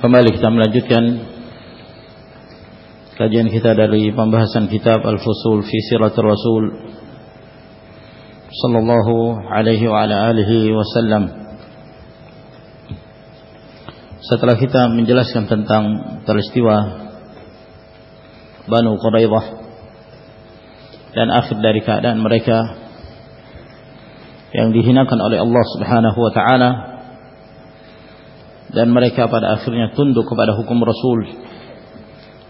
Kembali kita melanjutkan kajian kita dari pembahasan kitab Al-Fusul fi Siratul Rasul sallallahu alaihi wa ala alihi wasallam. Setelah kita menjelaskan tentang peristiwa Banu Quraidah dan akhir dari keadaan mereka yang dihinakan oleh Allah Subhanahu wa taala dan mereka pada akhirnya tunduk kepada hukum Rasul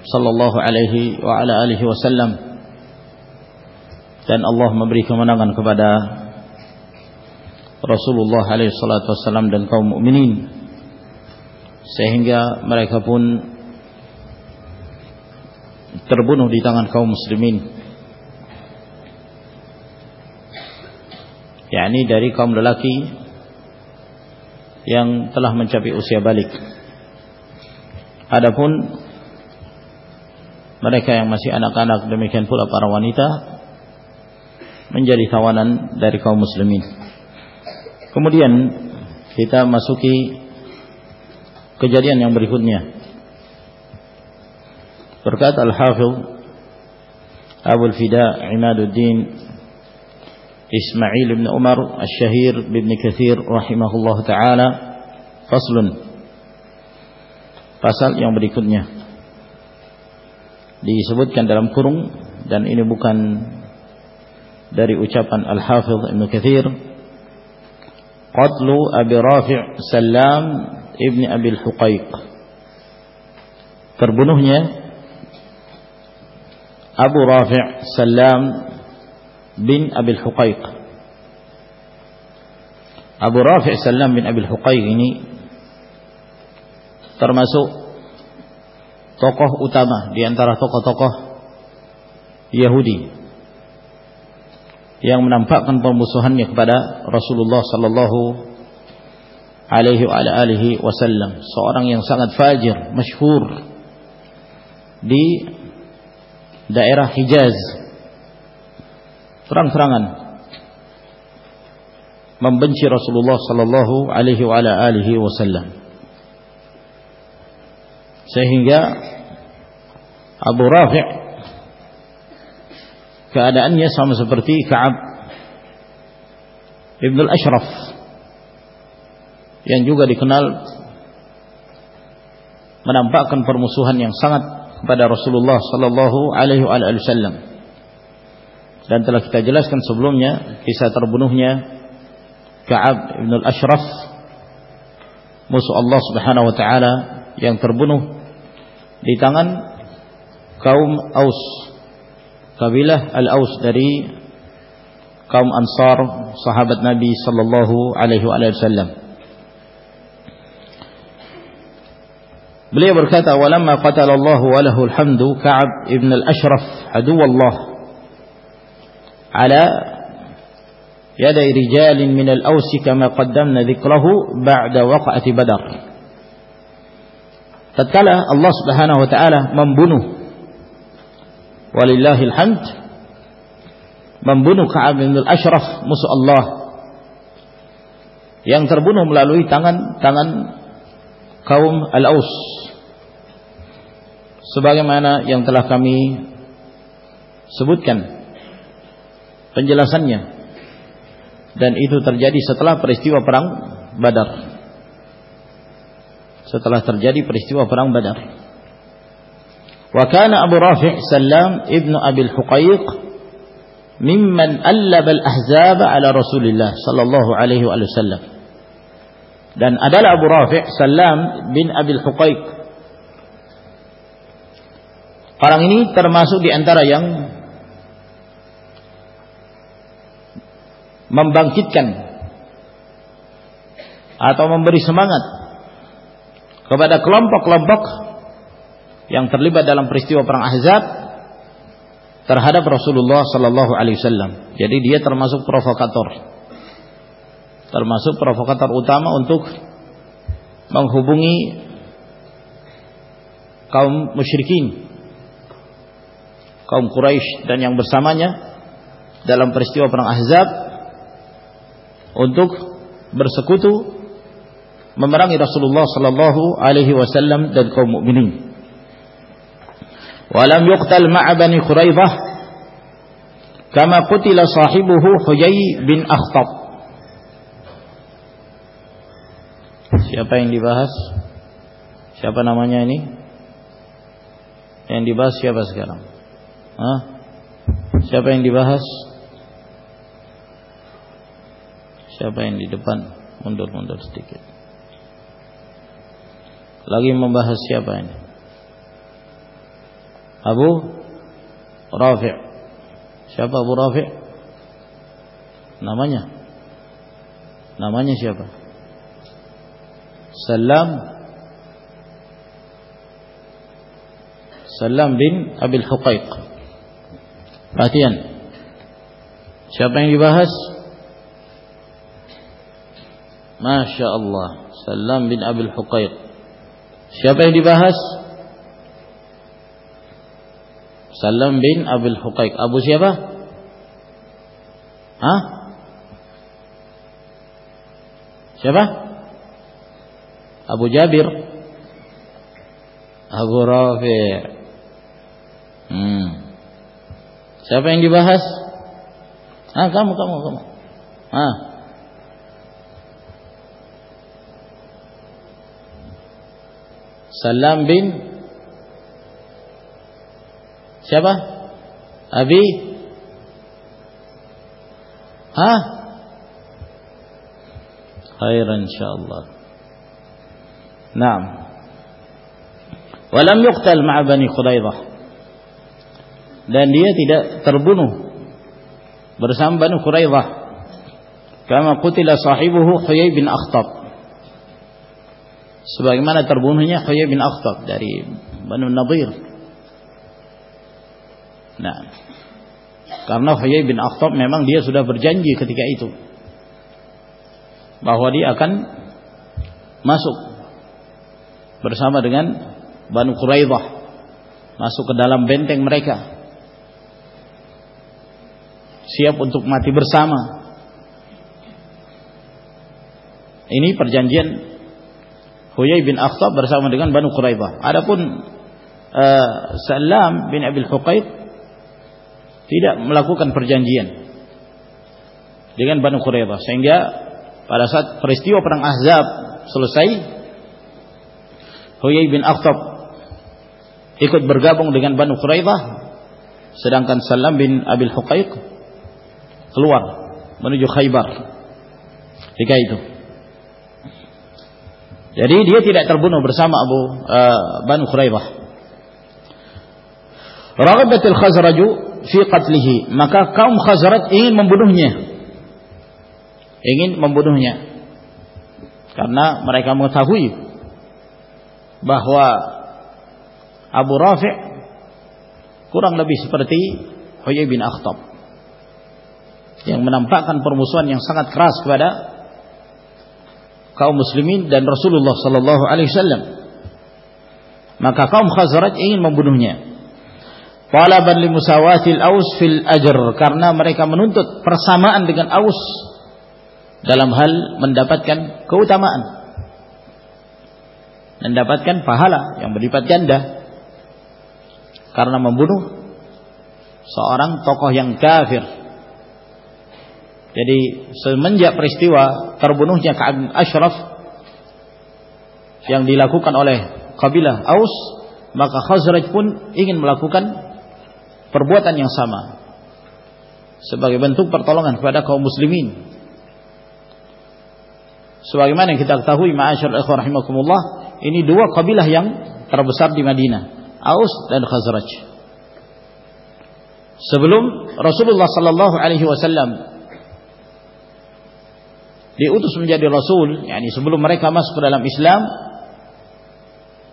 sallallahu alaihi wa ala alihi wasallam. Dan Allah memberi kemenangan kepada Rasulullah alaihi salatu wasallam dan kaum mukminin. Sehingga mereka pun terbunuh di tangan kaum muslimin. Yakni dari kaum lelaki yang telah mencapai usia balik. Adapun mereka yang masih anak-anak demikian pula para wanita menjadi tawanan dari kaum muslimin. Kemudian kita masuki kejadian yang berikutnya. Berkata Al-Hafidh Abu Al-Fida Imaduddin إسماعيل بن عمر الشهير بن كثير رحمه الله تعالى فصل pasal yang berikutnya disebutkan dalam kurung dan ini bukan dari ucapan Al-Hafidh Ibn Kathir Qatlu Abi Rafi' Salam Ibn Abi Al-Huqaiq terbunuhnya Abu Rafi' Salam bin Abil Huqaiq. Abu Rafi' Salam bin Abil Huqaiq ini termasuk tokoh utama di antara tokoh-tokoh Yahudi yang menampakkan permusuhannya kepada Rasulullah sallallahu alaihi wa alihi wasallam, seorang yang sangat fajir, masyhur di daerah Hijaz terang-terangan. Membenci Rasulullah sallallahu alaihi wa ala alihi wasallam. Sehingga Abu Rafi' keadaannya sama seperti Ka'ab Ibn al-Ashraf yang juga dikenal menampakkan permusuhan yang sangat kepada Rasulullah sallallahu alaihi wasallam dan telah kita jelaskan sebelumnya kisah terbunuhnya Ka'ab bin al-Ashraf. Musuh Allah Subhanahu wa taala yang terbunuh di tangan kaum Aus kabilah Al-Aus dari kaum Ansar sahabat Nabi sallallahu alaihi wasallam. Beliau berkata walamma qatala Allah wa Ka'ab ibn al-Ashraf adu Allah على يدي رجال من الأوس كما قدمنا ذكره بعد وقعة بدر tatkala Allah Subhanahu wa taala membunuh walillahil hamd membunuh Ka'ab bin al-Ashraf musuh Allah yang terbunuh melalui tangan-tangan kaum Al-Aus sebagaimana yang telah kami sebutkan penjelasannya. Dan itu terjadi setelah peristiwa perang Badar. Setelah terjadi peristiwa perang Badar. Wa kana Abu Rafi' Salam ibnu Abi Al-Huqaiq mimman allab al-ahzab ala Rasulillah sallallahu alaihi wasallam dan adalah Abu Rafi' Salam bin Abi Al-Huqaiq orang ini termasuk di antara yang membangkitkan atau memberi semangat kepada kelompok-kelompok yang terlibat dalam peristiwa perang Ahzab terhadap Rasulullah sallallahu alaihi wasallam. Jadi dia termasuk provokator. Termasuk provokator utama untuk menghubungi kaum musyrikin kaum Quraisy dan yang bersamanya dalam peristiwa perang Ahzab untuk bersekutu memerangi Rasulullah sallallahu alaihi wasallam dan kaum mukminin. Walam yuqtal ma'a Bani Quraidah kama qutila sahibuhu Huyai bin Akhtab. Siapa yang dibahas? Siapa namanya ini? Yang dibahas siapa sekarang? Hah? Siapa yang dibahas? Siapa yang di depan? Mundur-mundur sedikit. Lagi membahas siapa ini? Abu Rafi' Siapa Abu Rafi' Namanya Namanya siapa? Salam Salam bin Abil Huqaiq Perhatian Siapa yang dibahas? Masya Allah Salam bin Abil Huqaiq Siapa yang dibahas? Salam bin Abil Huqaiq. Abu siapa? Hah? Siapa? Abu Jabir. Abu Rafi. Hmm. Siapa yang dibahas? Ah, kamu, kamu, kamu. Ah. Salam bin Siapa? Abi Hah? Khairan insyaallah. Naam. Walam yuqtal ma'a Bani Quraidah. Dan dia tidak terbunuh bersama Bani Quraidah. Kama qutila sahibuhu Huyai bin Akhtab. Sebagaimana terbunuhnya Huyai bin Akhtab dari Banu Nadir. Nah, karena Huyai bin Akhtab memang dia sudah berjanji ketika itu bahwa dia akan masuk bersama dengan Banu Quraidah masuk ke dalam benteng mereka siap untuk mati bersama ini perjanjian Huyai bin Akhtab bersama dengan Banu Quraidah adapun uh, Salam bin Abil Huqaid tidak melakukan perjanjian dengan Banu Quraidah sehingga pada saat peristiwa perang Ahzab selesai Huyai bin Akhtab ikut bergabung dengan Banu Quraidah sedangkan Salam bin Abil Huqaiq keluar menuju Khaybar. Ketika itu jadi dia tidak terbunuh bersama Abu uh, Banu Quraidah Raghabatul Khazraju fi qatlihi. Maka kaum Khazraj ingin membunuhnya. Ingin membunuhnya. Karena mereka mengetahui bahwa Abu Rafi' kurang lebih seperti Huyai bin Akhtab. Yang menampakkan permusuhan yang sangat keras kepada kaum muslimin dan Rasulullah sallallahu alaihi wasallam maka kaum Khazraj ingin membunuhnya Talaban li musawatil Aus fil ajr karena mereka menuntut persamaan dengan Aus dalam hal mendapatkan keutamaan. Mendapatkan pahala yang berlipat ganda karena membunuh seorang tokoh yang kafir. Jadi semenjak peristiwa terbunuhnya Ka'ab bin Ashraf yang dilakukan oleh kabilah Aus, maka Khazraj pun ingin melakukan perbuatan yang sama sebagai bentuk pertolongan kepada kaum muslimin. Sebagaimana yang kita ketahui ma'asyar ikhwan rahimakumullah, ini dua kabilah yang terbesar di Madinah, Aus dan Khazraj. Sebelum Rasulullah sallallahu alaihi wasallam diutus menjadi rasul, yakni sebelum mereka masuk ke dalam Islam,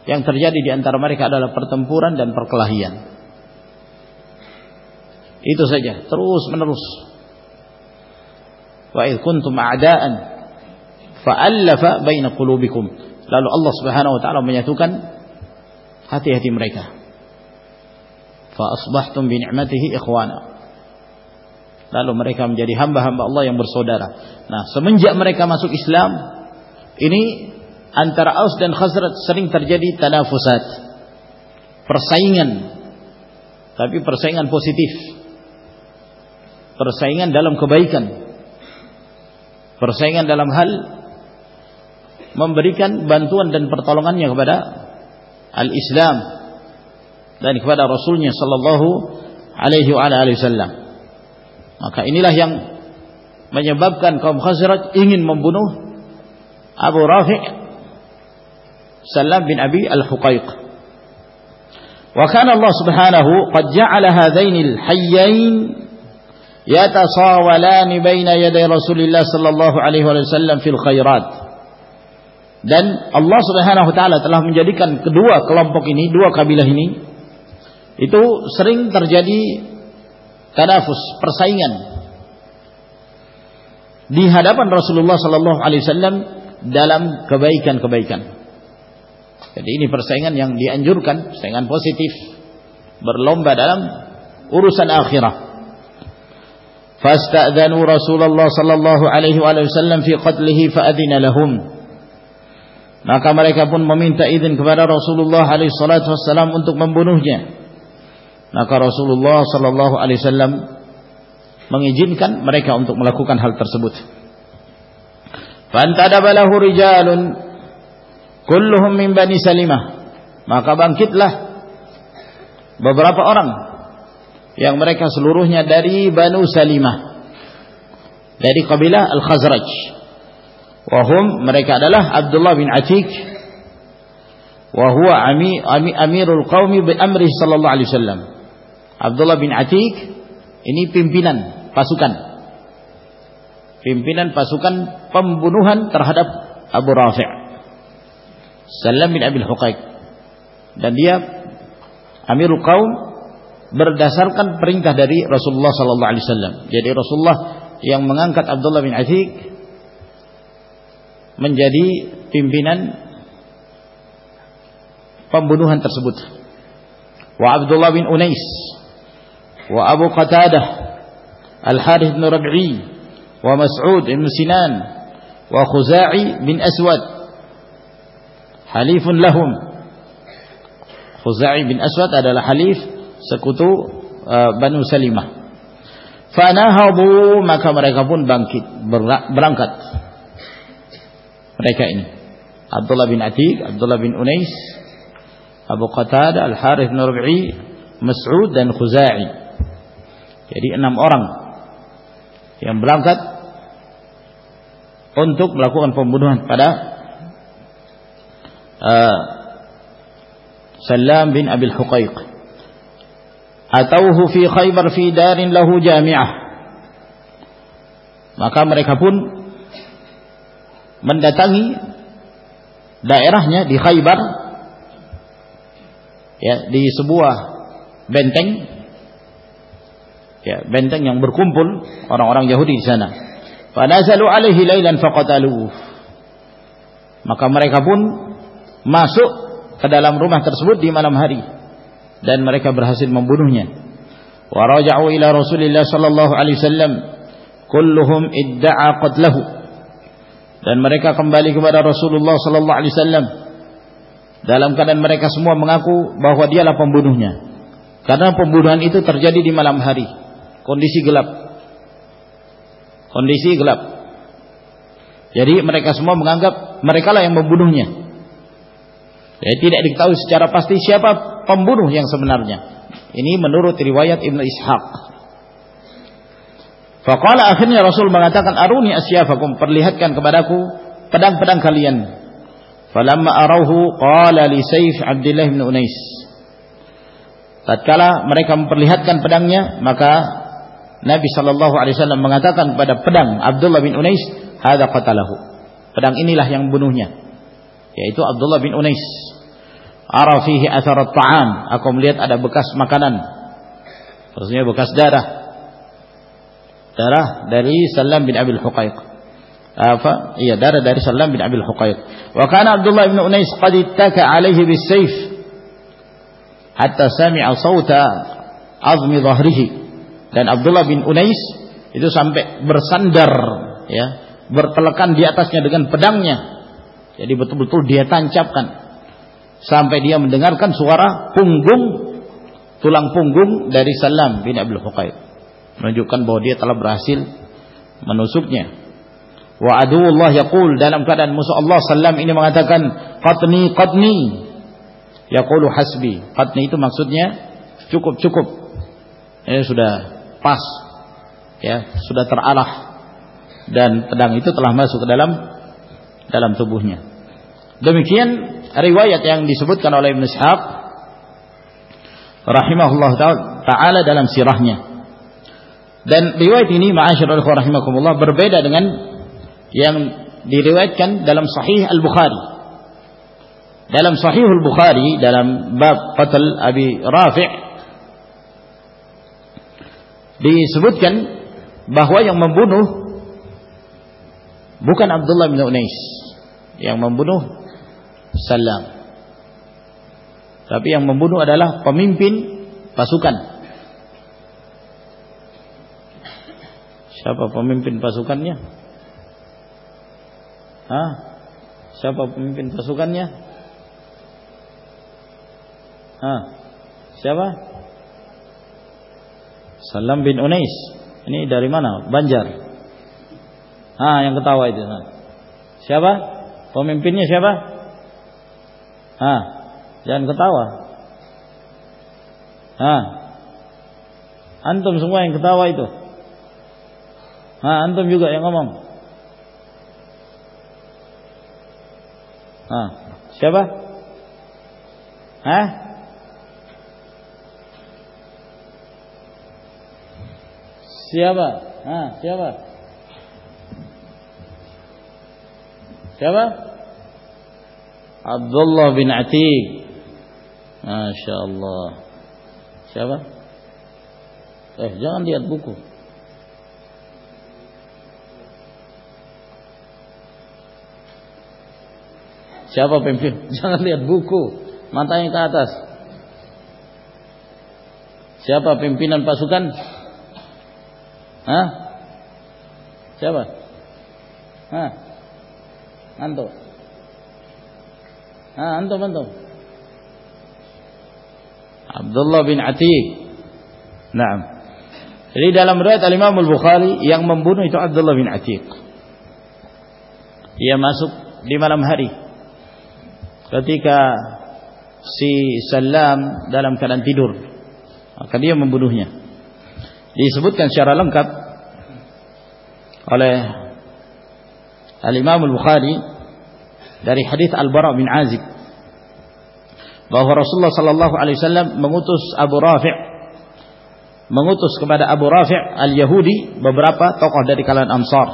yang terjadi di antara mereka adalah pertempuran dan perkelahian. Itu saja, terus menerus. Wa id kuntum a'da'an fa'allafa baina qulubikum. Lalu Allah Subhanahu wa taala menyatukan hati-hati mereka. Fa asbahtum bi ni'matihi ikhwana. Lalu mereka menjadi hamba-hamba Allah yang bersaudara. Nah, semenjak mereka masuk Islam, ini antara Aus dan Khazraj sering terjadi tanafusat. Persaingan. Tapi persaingan positif. Persaingan dalam kebaikan. Persaingan dalam hal memberikan bantuan dan pertolongannya kepada al-Islam dan kepada Rasulnya sallallahu alaihi wasallam. Maka inilah yang menyebabkan kaum Khazraj ingin membunuh Abu Rafi' Salam bin Abi Al-Huqaiq. Wa kana Allah Subhanahu qad ja'ala hayyain yatasawalan baina yaday Rasulillah sallallahu alaihi wasallam fil khairat. Dan Allah Subhanahu wa taala telah menjadikan kedua kelompok ini, dua kabilah ini itu sering terjadi tanafus, persaingan di hadapan Rasulullah sallallahu alaihi wasallam dalam kebaikan-kebaikan. Jadi ini persaingan yang dianjurkan, persaingan positif. Berlomba dalam urusan akhirat. Fasta'dhanu Rasulullah sallallahu alaihi wasallam fi qatlihi fa'adhina lahum. Maka mereka pun meminta izin kepada Rasulullah alaihi salatu wasallam untuk membunuhnya. Maka Rasulullah sallallahu alaihi wasallam mengizinkan mereka untuk melakukan hal tersebut. Fantadabalahu rijalun kulluhum min bani Salimah. Maka bangkitlah beberapa orang yang mereka seluruhnya dari Banu Salimah dari kabilah Al-Khazraj. Wahum mereka adalah Abdullah bin Atik. Wa huwa ami, ami, amirul qaumi bi amri sallallahu alaihi wasallam Abdullah bin Atik ini pimpinan pasukan pimpinan pasukan pembunuhan terhadap Abu Rafi' Salam bin Abil Huqaiq dan dia Amirul Qaum berdasarkan perintah dari Rasulullah sallallahu alaihi wasallam. Jadi Rasulullah yang mengangkat Abdullah bin Athiq menjadi pimpinan pembunuhan tersebut. Wa Abdullah bin Unais Al Harith bin Rabi'i wa Mas'ud bin Sinan wa Khuza'i bin Aswad. Halifun lahum. Khuzai bin Aswad adalah halif sekutu uh, Banu Salimah. Fanahadu maka mereka pun berangkat. Mereka ini. Abdullah bin Atiq Abdullah bin Unais Abu Qatadah Al-Harith bin Rabi'i Mas'ud dan Khuzai jadi enam orang yang berangkat untuk melakukan pembunuhan pada eh, uh, Salam bin Abil Huqaiq. Atauhu fi Khaybar fi darin lahu jami'ah. Maka mereka pun mendatangi daerahnya di Khaybar ya, di sebuah benteng ya benteng yang berkumpul orang-orang Yahudi di sana. Fanazalu alaihi lailan faqataluhu. Maka mereka pun masuk ke dalam rumah tersebut di malam hari dan mereka berhasil membunuhnya. Wa raja'u ila Rasulillah sallallahu alaihi wasallam kulluhum idda'a qatlahu. Dan mereka kembali kepada Rasulullah sallallahu alaihi wasallam dalam keadaan mereka semua mengaku bahwa dialah pembunuhnya. Karena pembunuhan itu terjadi di malam hari, kondisi gelap. Kondisi gelap. Jadi mereka semua menganggap merekalah yang membunuhnya. Ya, tidak diketahui secara pasti siapa pembunuh yang sebenarnya. Ini menurut riwayat Ibnu Ishaq. Faqala akhirnya Rasul mengatakan aruni asyafakum perlihatkan kepadaku pedang-pedang kalian. Falamma arauhu qala li Saif Abdullah bin Unais. Tatkala mereka memperlihatkan pedangnya, maka Nabi sallallahu alaihi wasallam mengatakan kepada pedang Abdullah bin Unais, "Hadza qatalahu." Pedang inilah yang membunuhnya yaitu Abdullah bin Unais. ara fihi athar at-ta'am aku melihat ada bekas makanan. Maksudnya bekas darah. Darah dari Salam bin Abil Huqaiq. Apa? Iya darah dari Salam bin Abil Huqaiq. Wa kana Abdullah bin Unais qad ittaka alaihi bis-sayf hatta sami'a sawta azmi dhahrihi dan Abdullah bin Unais itu sampai bersandar ya berpelekan di atasnya dengan pedangnya. Jadi betul-betul dia tancapkan. Sampai dia mendengarkan suara punggung tulang punggung dari Salam bin Abdul Huqaib menunjukkan bahwa dia telah berhasil menusuknya. Wa aduullah yaqul dalam keadaan musuh Allah Salam ini mengatakan qatni qatni. Yaqulu hasbi. Qatni itu maksudnya cukup cukup ini sudah pas ya sudah teralah dan pedang itu telah masuk ke dalam dalam tubuhnya demikian riwayat yang disebutkan oleh Ibn Ishaq rahimahullah taala dalam sirahnya. Dan riwayat ini ma'asyiral rahimakumullah berbeda dengan yang diriwayatkan dalam sahih Al-Bukhari. Dalam sahih Al-Bukhari dalam bab qatl Abi Rafi' disebutkan bahwa yang membunuh bukan Abdullah bin Unais. Yang membunuh salam. Tapi yang membunuh adalah pemimpin pasukan. Siapa pemimpin pasukannya? Hah? Siapa pemimpin pasukannya? Hah? Siapa? Salam bin Unais. Ini dari mana? Banjar. Ah, yang ketawa itu. Siapa? Pemimpinnya siapa? Ah, jangan ketawa. Ah. Antum semua yang ketawa itu. Ah, antum juga yang ngomong. Ah, siapa? Hah? Siapa? Ah, siapa? Siapa? Abdullah bin Atiq. Masya Allah. Siapa? Eh, jangan lihat buku. Siapa pemimpin? Jangan lihat buku. Matanya ke atas. Siapa pimpinan pasukan? Hah? Siapa? Hah? Anto. Ha, antum antum. Abdullah bin Atiq. Naam. Jadi dalam riwayat Al-Imam Al-Bukhari yang membunuh itu Abdullah bin Atiq. Ia masuk di malam hari. Ketika si Salam dalam keadaan tidur, maka dia membunuhnya. Disebutkan secara lengkap oleh Al-Imam Al-Bukhari dari hadis Al-Bara bin Azib bahwa Rasulullah sallallahu alaihi wasallam mengutus Abu Rafi' mengutus kepada Abu Rafi' Al-Yahudi beberapa tokoh dari kalangan Ansar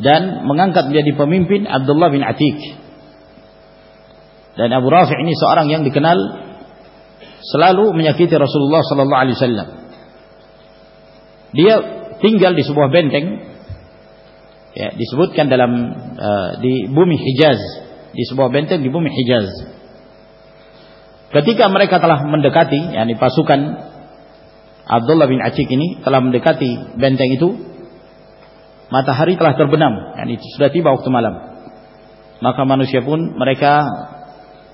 dan mengangkat menjadi pemimpin Abdullah bin Atiq. Dan Abu Rafi' ini seorang yang dikenal selalu menyakiti Rasulullah sallallahu alaihi wasallam. Dia tinggal di sebuah benteng ya, disebutkan dalam uh, di bumi Hijaz di sebuah benteng di bumi Hijaz. Ketika mereka telah mendekati yakni pasukan Abdullah bin Acik ini telah mendekati benteng itu matahari telah terbenam yakni sudah tiba waktu malam. Maka manusia pun mereka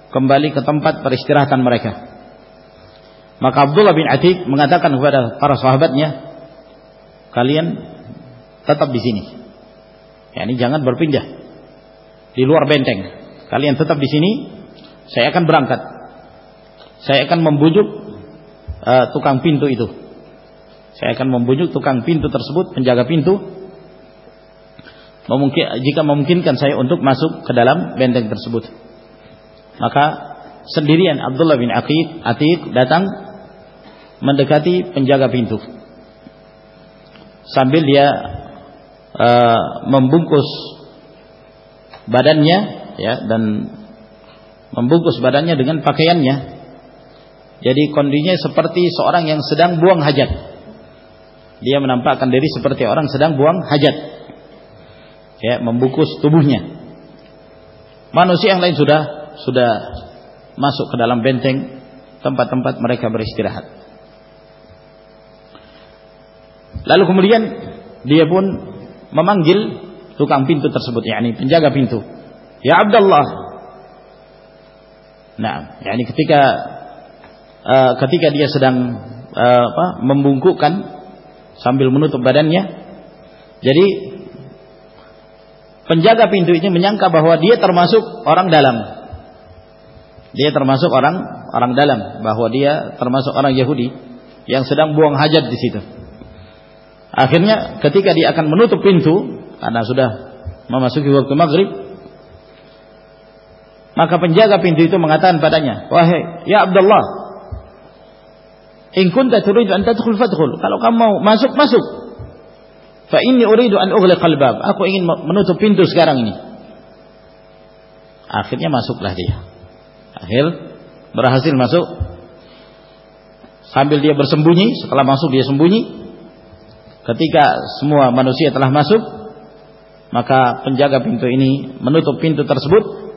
kembali ke tempat peristirahatan mereka. Maka Abdullah bin Atik mengatakan kepada para sahabatnya kalian tetap di sini Ya, ini jangan berpindah di luar benteng. Kalian tetap di sini. Saya akan berangkat. Saya akan membujuk uh, tukang pintu itu. Saya akan membujuk tukang pintu tersebut, penjaga pintu. Memungkin, jika memungkinkan saya untuk masuk ke dalam benteng tersebut. Maka sendirian Abdullah bin Atiq, Atiq datang mendekati penjaga pintu. Sambil dia uh, membungkus badannya ya dan membungkus badannya dengan pakaiannya. Jadi kondisinya seperti seorang yang sedang buang hajat. Dia menampakkan diri seperti orang sedang buang hajat. Ya, membungkus tubuhnya. Manusia yang lain sudah sudah masuk ke dalam benteng tempat-tempat mereka beristirahat. Lalu kemudian dia pun memanggil tukang pintu tersebut, yakni penjaga pintu. Ya Abdullah, Nah, yakni ketika uh, ketika dia sedang uh, apa, membungkukkan sambil menutup badannya, jadi penjaga pintu ini menyangka bahwa dia termasuk orang dalam. Dia termasuk orang orang dalam, bahwa dia termasuk orang Yahudi yang sedang buang hajat di situ. Akhirnya ketika dia akan menutup pintu karena sudah memasuki waktu maghrib, maka penjaga pintu itu mengatakan padanya, "Wahai ya Abdullah, in kunta turidu an tadkhul fadkhul." Kalau kamu mau masuk, masuk. Fa inni uridu an ughliq al-bab. Aku ingin menutup pintu sekarang ini. Akhirnya masuklah dia. Akhir berhasil masuk. Sambil dia bersembunyi, setelah masuk dia sembunyi. Ketika semua manusia telah masuk, maka penjaga pintu ini menutup pintu tersebut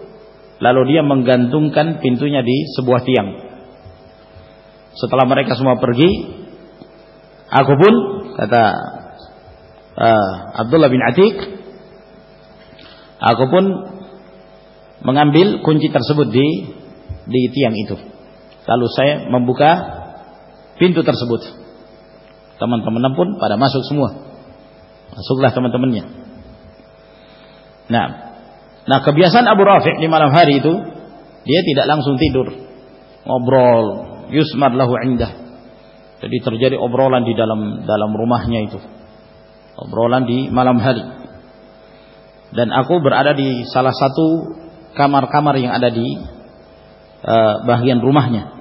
Lalu dia menggantungkan pintunya di sebuah tiang. Setelah mereka semua pergi, aku pun kata uh, Abdullah bin Atik, aku pun mengambil kunci tersebut di di tiang itu. Lalu saya membuka pintu tersebut. Teman-teman pun pada masuk semua. Masuklah teman-temannya. Nah, Nah kebiasaan Abu Rafi' di malam hari itu dia tidak langsung tidur, ngobrol, yusmar lahu indah. Jadi terjadi obrolan di dalam dalam rumahnya itu, obrolan di malam hari. Dan aku berada di salah satu kamar-kamar yang ada di uh, bagian rumahnya.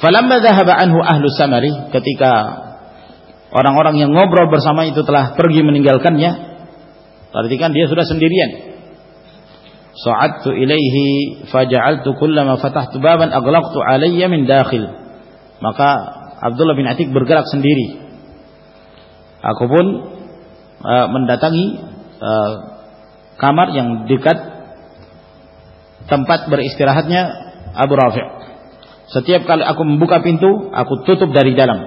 Falamma dhahaba anhu ahlu samari ketika orang-orang yang ngobrol bersama itu telah pergi meninggalkannya, berarti kan dia sudah sendirian. Sa'adtu ilaihi faja'altu kullama fatahtu baban aghlaqtu alayya min dakhil. Maka Abdullah bin Atik bergerak sendiri. Aku pun uh, mendatangi uh, kamar yang dekat tempat beristirahatnya Abu Rafi'. Setiap kali aku membuka pintu, aku tutup dari dalam.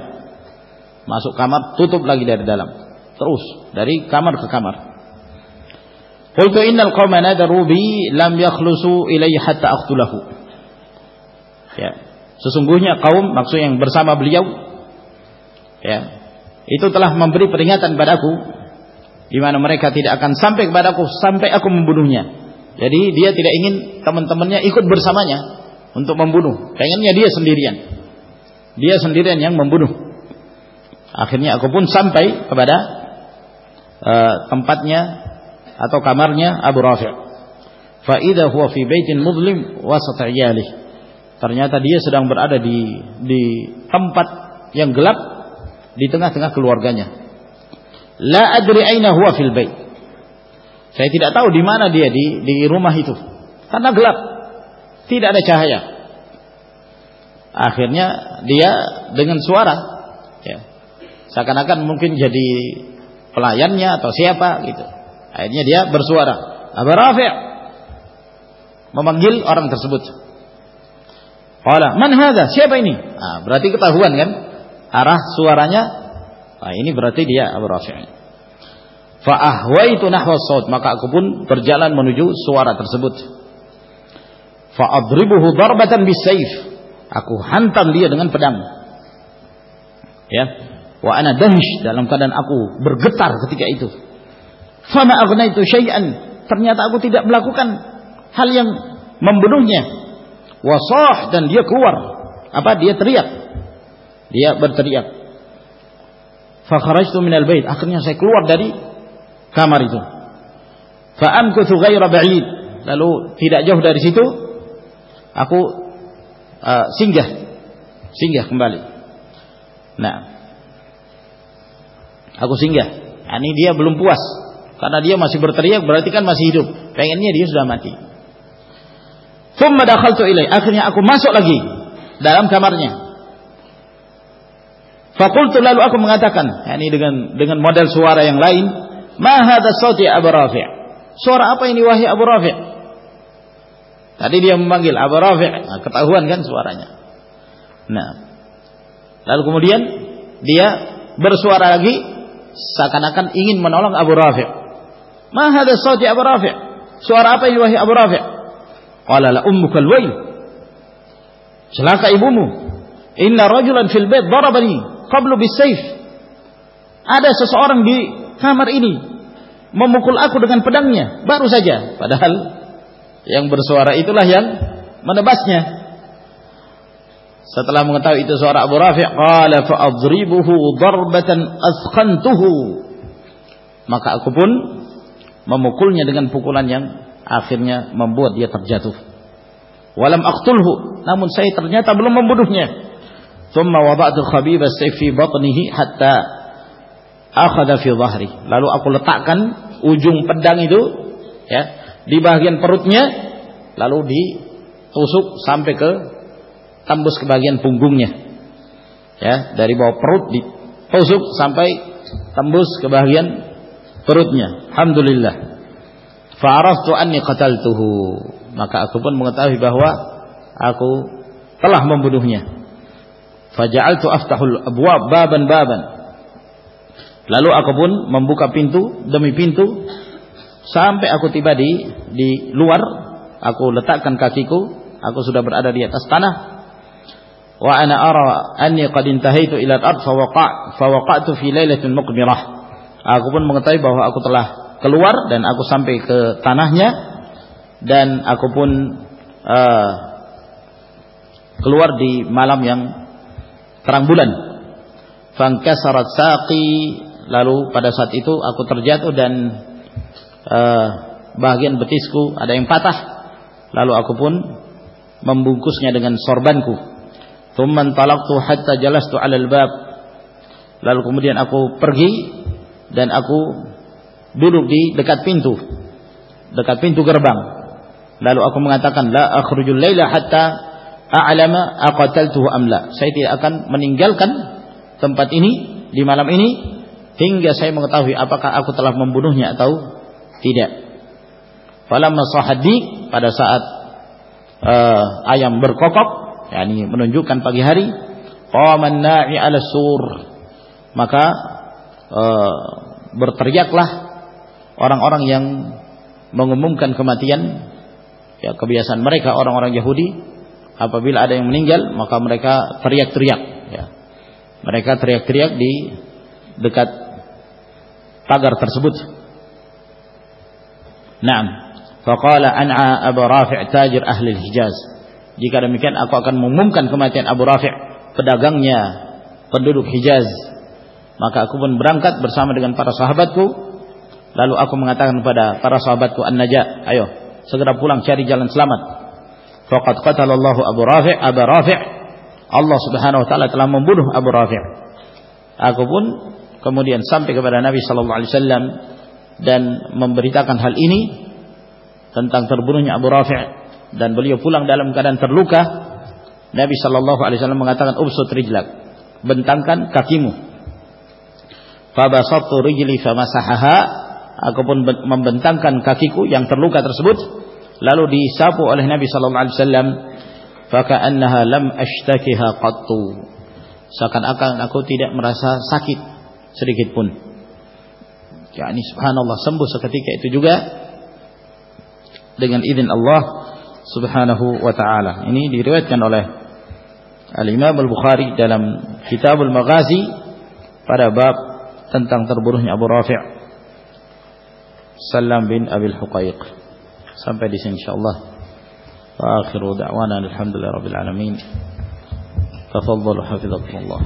Masuk kamar, tutup lagi dari dalam. Terus dari kamar ke kamar. Qultu innal qawma nadaru bi lam yakhlusu ilayhi hatta aqtulahu. Ya. Sesungguhnya kaum maksud yang bersama beliau ya, itu telah memberi peringatan padaku di mana mereka tidak akan sampai kepadaku sampai aku membunuhnya. Jadi dia tidak ingin teman-temannya ikut bersamanya untuk membunuh. Pengennya dia sendirian. Dia sendirian yang membunuh. Akhirnya aku pun sampai kepada uh, tempatnya atau kamarnya Abu Rafi'. Fa idza huwa fi baitin mudlim wasat. Ternyata dia sedang berada di di tempat yang gelap di tengah-tengah keluarganya. La adri aina huwa fil bait. Saya tidak tahu di mana dia di di rumah itu. Karena gelap. Tidak ada cahaya. Akhirnya dia dengan suara ya. Seakan-akan mungkin jadi pelayannya atau siapa gitu Akhirnya dia bersuara, Abu Rafi' memanggil orang tersebut. Qala, "Man hadha? Siapa ini?" Nah, berarti ketahuan kan arah suaranya. Nah, ini berarti dia Abu Rafi'. Fa ahwaitu nahwa maka aku pun berjalan menuju suara tersebut. Fa adribuhu darbatan bisayf. Aku hantam dia dengan pedang. Ya. Wa ana dahish dalam keadaan aku bergetar ketika itu. Fama itu syai'an. Ternyata aku tidak melakukan hal yang membunuhnya. Wasah dan dia keluar. Apa? Dia teriak. Dia berteriak. Fakharajtu minal bait. Akhirnya saya keluar dari kamar itu. Fa'amkuthu ghaira ba'id. Lalu tidak jauh dari situ aku uh, singgah. Singgah kembali. Nah. Aku singgah. Ini dia belum puas karena dia masih berteriak berarti kan masih hidup. Pengennya dia sudah mati. Akhirnya aku masuk lagi dalam kamarnya. Fakultu lalu aku mengatakan, ini dengan dengan model suara yang lain, "Ma sauti Abu Rafi'?" Suara apa ini wahai Abu Rafi'? Tadi dia memanggil Abu Rafi', nah, ketahuan kan suaranya. Nah, lalu kemudian dia bersuara lagi seakan-akan ingin menolong Abu Rafi'. "Ma hadha sauti Abu Rafi'?" Suara apa ini wahai Abu Rafi'? Qala la ummuka al-wail. Celaka ibumu. Inna rajulan fil bait darabani qablu bisayf. Ada seseorang di kamar ini memukul aku dengan pedangnya baru saja padahal yang bersuara itulah yang menebasnya. Setelah mengetahui itu suara Abu Rafi' qala fa adribuhu darbatan asqantuhu. Maka aku pun memukulnya dengan pukulan yang akhirnya membuat dia terjatuh. Walam aqtulhu, namun saya ternyata belum membunuhnya. Thumma wada'tu khabiba as-sayf fi batnihi hatta akhadha fi dhahri. Lalu aku letakkan ujung pedang itu ya di bagian perutnya lalu ditusuk sampai ke tembus ke bagian punggungnya. Ya, dari bawah perut ditusuk sampai tembus ke bagian perutnya. Alhamdulillah. Fa'araftu anni qataltuhu. Maka aku pun mengetahui bahwa aku telah membunuhnya. Faja'altu aftahul abwab baban baban. Lalu aku pun membuka pintu demi pintu sampai aku tiba di di luar. Aku letakkan kakiku, aku sudah berada di atas tanah. Wa ana ara anni qad intahaitu ila al-ard fawaqa' fawaqa'tu fi lailatin muqmirah. Aku pun mengetahui bahwa aku telah keluar dan aku sampai ke tanahnya dan aku pun uh, keluar di malam yang terang bulan. Fangkasarat saqi lalu pada saat itu aku terjatuh dan uh, bagian betisku ada yang patah. Lalu aku pun membungkusnya dengan sorbanku. Thumman talaqtu hatta jalastu 'alal bab. Lalu kemudian aku pergi dan aku duduk di dekat pintu. Dekat pintu gerbang. Lalu aku mengatakan la akhrujul laila hatta a'lama aqataltuhu amla. Saya tidak akan meninggalkan tempat ini di malam ini hingga saya mengetahui apakah aku telah membunuhnya atau tidak. Falamma sahadi pada saat uh, ayam berkokok, yakni menunjukkan pagi hari, qaman na'i 'ala sur. Maka uh, berteriaklah orang-orang yang mengumumkan kematian ya kebiasaan mereka orang-orang Yahudi apabila ada yang meninggal maka mereka teriak-teriak ya. mereka teriak-teriak di dekat pagar tersebut Naam. Faqala an'a Abu Rafi' tajir ahli Hijaz. Jika demikian aku akan mengumumkan kematian Abu Rafi' pedagangnya penduduk Hijaz. Maka aku pun berangkat bersama dengan para sahabatku. Lalu aku mengatakan kepada para sahabatku an-naja ayo segera pulang cari jalan selamat. Faqad qatalallahu Abu Rafi' Abu Rafi' Allah Subhanahu wa taala telah membunuh Abu Rafi' aku pun kemudian sampai kepada Nabi sallallahu alaihi wasallam dan memberitakan hal ini tentang terbunuhnya Abu Rafi' dan beliau pulang dalam keadaan terluka. Nabi sallallahu alaihi wasallam mengatakan ubsut rijlak bentangkan kakimu. Fabasattu rijli famasahaha aku pun membentangkan kakiku yang terluka tersebut lalu disapu oleh Nabi sallallahu alaihi wasallam. Faka'annaha lam ashtakiha qattu. Seakan-akan aku tidak merasa sakit sedikit pun yakni subhanallah sembuh seketika itu juga dengan izin Allah subhanahu wa taala. Ini diriwayatkan oleh Al-Imam Al-Bukhari dalam Kitabul Maghazi pada bab tentang terbunuhnya Abu Rafi' Salam bin Abil Huqaiq sampai di sini insyaallah. Wa akhiru da'wana alhamdulillahi rabbil alamin. Tafadhalu hafizakumullah